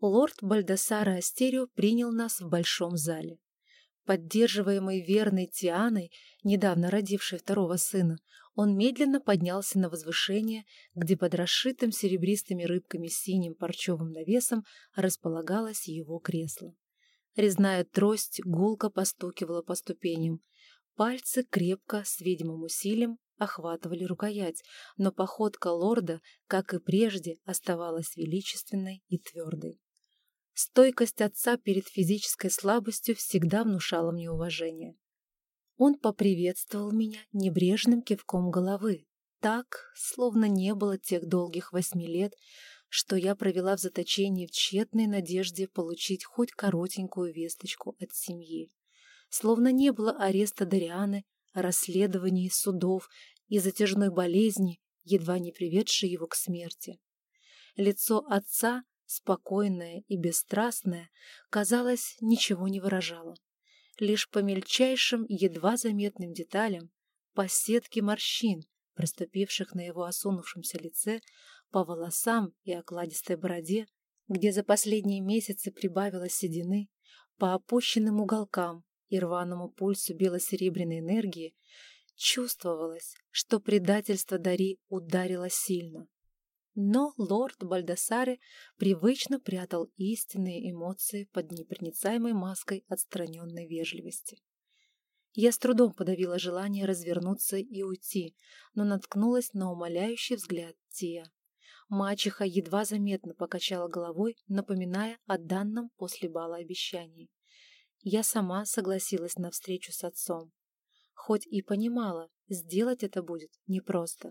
Лорд Бальдасара Астерио принял нас в большом зале. Поддерживаемый верной Тианой, недавно родившей второго сына, он медленно поднялся на возвышение, где под расшитым серебристыми рыбками синим парчевым навесом располагалось его кресло. Резная трость гулко постукивала по ступеням. Пальцы крепко, с видимым усилием, охватывали рукоять, но походка лорда, как и прежде, оставалась величественной и твердой. Стойкость отца перед физической слабостью всегда внушала мне уважение. Он поприветствовал меня небрежным кивком головы, так, словно не было тех долгих восьми лет, что я провела в заточении в тщетной надежде получить хоть коротенькую весточку от семьи. Словно не было ареста Дарианы, расследований судов и затяжной болезни, едва не приведшей его к смерти. Лицо отца спокойная и бесстрастная, казалось, ничего не выражала. Лишь по мельчайшим, едва заметным деталям, по сетке морщин, проступивших на его осунувшемся лице, по волосам и окладистой бороде, где за последние месяцы прибавилось седины, по опущенным уголкам и рваному пульсу бело-серебряной энергии, чувствовалось, что предательство Дари ударило сильно. Но лорд Бальдасаре привычно прятал истинные эмоции под непроницаемой маской отстраненной вежливости. Я с трудом подавила желание развернуться и уйти, но наткнулась на умоляющий взгляд Тия. Мачеха едва заметно покачала головой, напоминая о данном после бала обещании. Я сама согласилась на встречу с отцом. Хоть и понимала, сделать это будет непросто.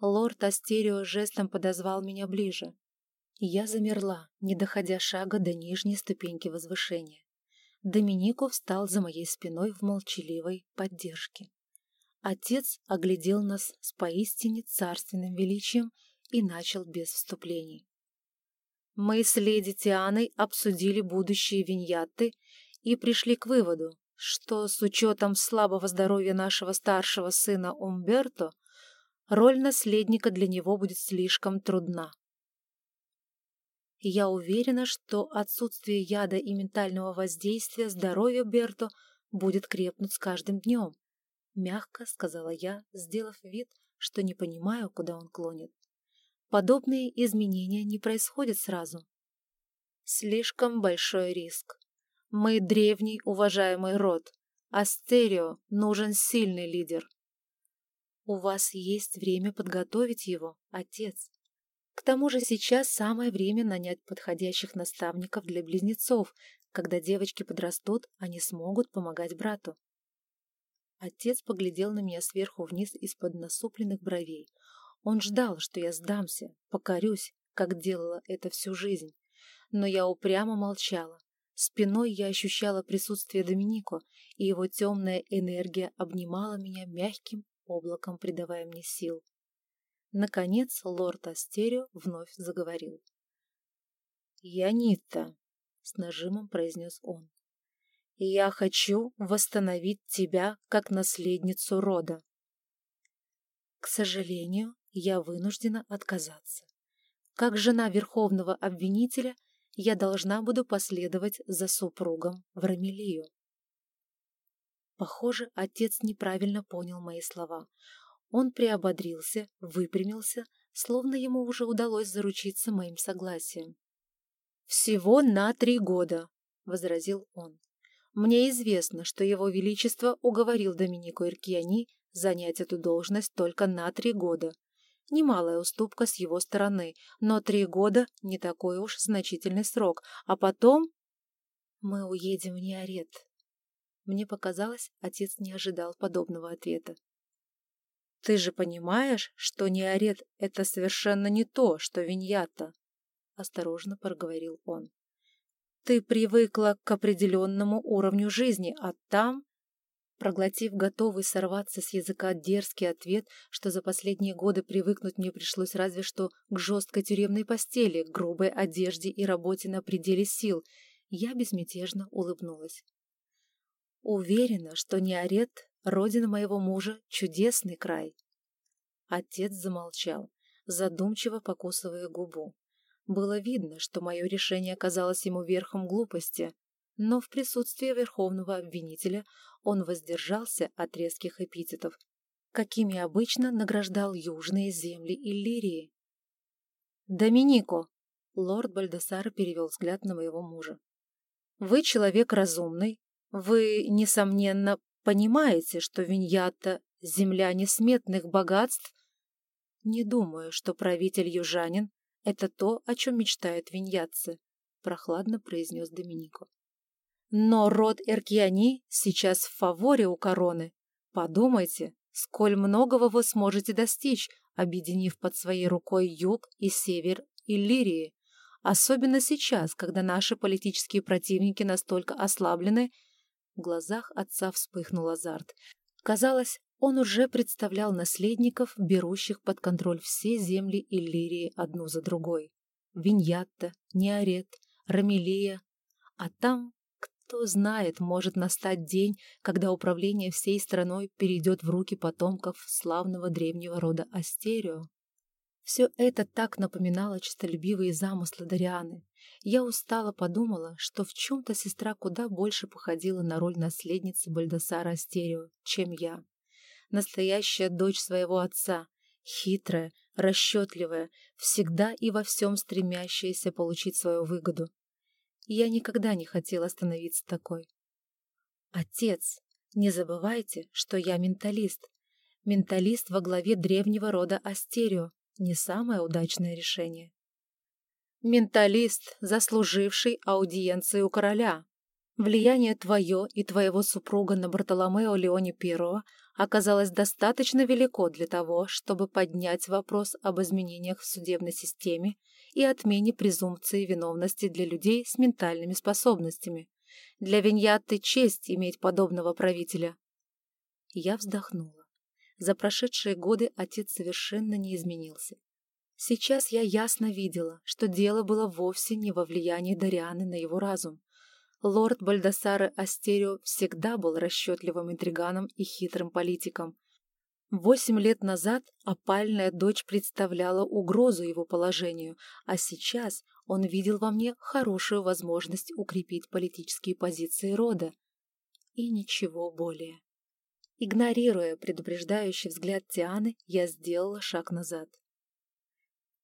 Лорд Астерио жестом подозвал меня ближе. Я замерла, не доходя шага до нижней ступеньки возвышения. Доминико встал за моей спиной в молчаливой поддержке. Отец оглядел нас с поистине царственным величием и начал без вступлений. Мы с леди Тианой обсудили будущие виньятты и пришли к выводу, что с учетом слабого здоровья нашего старшего сына Умберто роль наследника для него будет слишком трудна. Я уверена, что отсутствие яда и ментального воздействия здоровья Берто будет крепнуть с каждым днем, мягко сказала я, сделав вид, что не понимаю, куда он клонит. Подобные изменения не происходят сразу. Слишком большой риск. Мы древний уважаемый род. Астерио нужен сильный лидер. У вас есть время подготовить его, отец. К тому же сейчас самое время нанять подходящих наставников для близнецов. Когда девочки подрастут, они смогут помогать брату. Отец поглядел на меня сверху вниз из-под насупленных бровей. Он ждал, что я сдамся, покорюсь, как делала это всю жизнь. Но я упрямо молчала. Спиной я ощущала присутствие Доминико, и его темная энергия обнимала меня мягким облаком придавая мне сил. Наконец лорд Астерио вновь заговорил. «Янита», — с нажимом произнес он, — «я хочу восстановить тебя как наследницу рода». К сожалению, я вынуждена отказаться. Как жена верховного обвинителя я должна буду последовать за супругом в Рамелию. Похоже, отец неправильно понял мои слова. Он приободрился, выпрямился, словно ему уже удалось заручиться моим согласием. «Всего на три года», — возразил он. «Мне известно, что его величество уговорил Доминику Иркьяни занять эту должность только на три года. Немалая уступка с его стороны, но три года — не такой уж значительный срок, а потом... Мы уедем в Неорет, мне показалось, отец не ожидал подобного ответа. «Ты же понимаешь, что неорет — это совершенно не то, что виньята?» — осторожно проговорил он. «Ты привыкла к определенному уровню жизни, а там...» Проглотив готовый сорваться с языка дерзкий ответ, что за последние годы привыкнуть мне пришлось разве что к жесткой тюремной постели, грубой одежде и работе на пределе сил, я безмятежно улыбнулась. Уверена, что Неорет, родина моего мужа, чудесный край. Отец замолчал, задумчиво покусывая губу. Было видно, что мое решение оказалось ему верхом глупости, но в присутствии верховного обвинителя он воздержался от резких эпитетов, какими обычно награждал южные земли Иллирии. «Доминико!» — лорд Бальдессар перевел взгляд на моего мужа. «Вы человек разумный. Вы, несомненно, понимаете, что Виньята — земля несметных богатств? Не думаю, что правитель южанин — это то, о чем мечтают виньятцы», — прохладно произнес Доминико. «Но род Эркиани сейчас в фаворе у короны. Подумайте, сколь многого вы сможете достичь, объединив под своей рукой юг и север Иллирии, особенно сейчас, когда наши политические противники настолько ослаблены. В глазах отца вспыхнул азарт. Казалось, он уже представлял наследников, берущих под контроль все земли Иллирии одну за другой. Виньятта, Неорет, Рамелия. А там кто знает, может настать день, когда управление всей страной перейдет в руки потомков славного древнего рода Астерио. Все это так напоминало честолюбивые замыслы Дарианы. Я устало подумала, что в чем-то сестра куда больше походила на роль наследницы Бальдасара Астерио, чем я. Настоящая дочь своего отца, хитрая, расчетливая, всегда и во всем стремящаяся получить свою выгоду. Я никогда не хотела становиться такой. Отец, не забывайте, что я менталист. Менталист во главе древнего рода Астерио. Не самое удачное решение. Менталист, заслуживший аудиенции у короля. Влияние твое и твоего супруга на Бартоломео Леоне Пиро оказалось достаточно велико для того, чтобы поднять вопрос об изменениях в судебной системе и отмене презумпции виновности для людей с ментальными способностями. Для Виньятты честь иметь подобного правителя. Я вздохнула. За прошедшие годы отец совершенно не изменился. Сейчас я ясно видела, что дело было вовсе не во влиянии Дарианы на его разум. Лорд Бальдасаре Астерио всегда был расчетливым интриганом и хитрым политиком, Восемь лет назад опальная дочь представляла угрозу его положению, а сейчас он видел во мне хорошую возможность укрепить политические позиции рода. И ничего более. Игнорируя предупреждающий взгляд Тианы, я сделала шаг назад.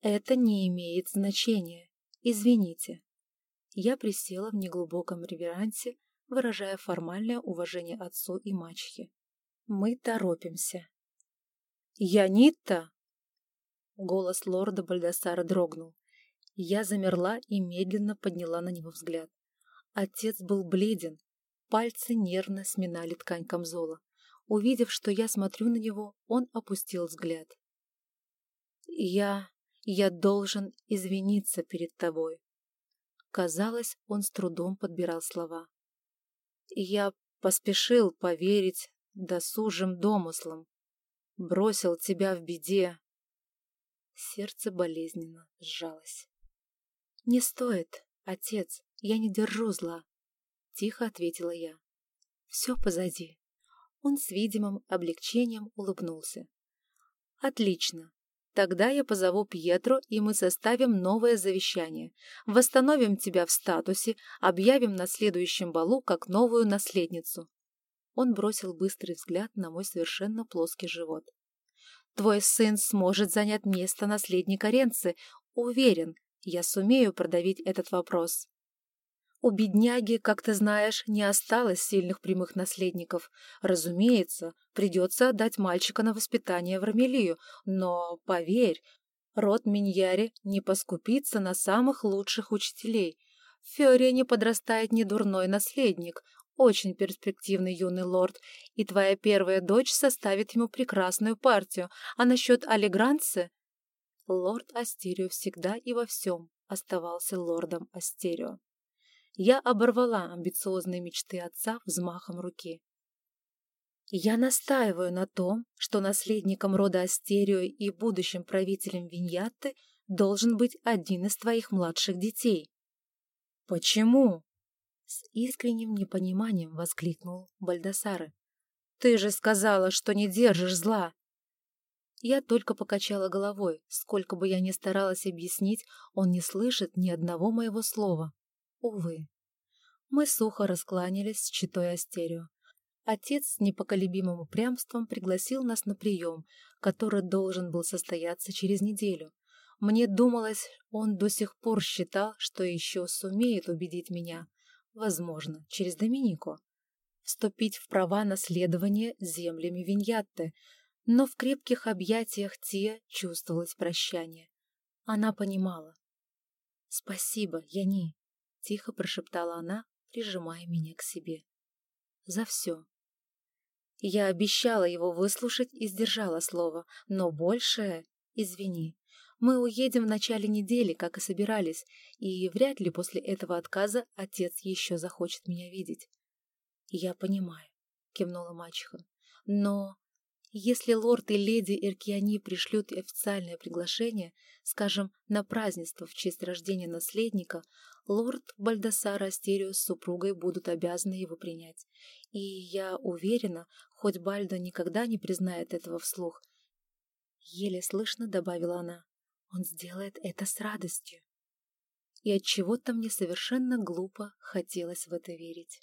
«Это не имеет значения. Извините». Я присела в неглубоком реверансе, выражая формальное уважение отцу и мачехе. «Мы торопимся». «Янитта!» Голос лорда Бальдасара дрогнул. Я замерла и медленно подняла на него взгляд. Отец был бледен, пальцы нервно сминали ткань камзола. Увидев, что я смотрю на него, он опустил взгляд. «Я... я должен извиниться перед тобой». Казалось, он с трудом подбирал слова. «Я поспешил поверить досужим домыслам, бросил тебя в беде. Сердце болезненно сжалось. «Не стоит, отец, я не держу зла», — тихо ответила я. «Все позади». Он с видимым облегчением улыбнулся. «Отлично. Тогда я позову Пьетро, и мы составим новое завещание. Восстановим тебя в статусе, объявим на следующем балу как новую наследницу. Он бросил быстрый взгляд на мой совершенно плоский живот. «Твой сын сможет занять место наследника Ренцы. Уверен, я сумею продавить этот вопрос». У бедняги, как ты знаешь, не осталось сильных прямых наследников. Разумеется, придется отдать мальчика на воспитание в Рамелию, но, поверь, род Миньяри не поскупится на самых лучших учителей. В Фиоре подрастает недурной наследник, очень перспективный юный лорд, и твоя первая дочь составит ему прекрасную партию. А насчет Алигранцы...» Лорд Астерио всегда и во всем оставался лордом Астерио. Я оборвала амбициозные мечты отца взмахом руки. Я настаиваю на том, что наследником рода Астерио и будущим правителем Виньятты должен быть один из твоих младших детей. Почему? С искренним непониманием воскликнул Бальдасары. «Ты же сказала, что не держишь зла!» Я только покачала головой. Сколько бы я ни старалась объяснить, он не слышит ни одного моего слова. Увы. Мы сухо раскланялись с читой Астерио. Отец с непоколебимым упрямством пригласил нас на прием, который должен был состояться через неделю. Мне думалось, он до сих пор считал, что еще сумеет убедить меня, возможно, через Доминику, вступить в права наследования землями Виньятты, но в крепких объятиях Тия чувствовалось прощание. Она понимала. «Спасибо, Яни», — тихо прошептала она, прижимая меня к себе. «За все». Я обещала его выслушать и сдержала слово, но большее — извини. Мы уедем в начале недели, как и собирались, и вряд ли после этого отказа отец еще захочет меня видеть. Я понимаю, кивнула мачеха. Но если лорд и леди Эркиани пришлют официальное приглашение, скажем, на празднество в честь рождения наследника, лорд Бальдасара Астерио с супругой будут обязаны его принять. И я уверена, хоть Бальдо никогда не признает этого вслух, еле слышно добавила она. Он сделает это с радостью. И от чего-то мне совершенно глупо хотелось в это верить.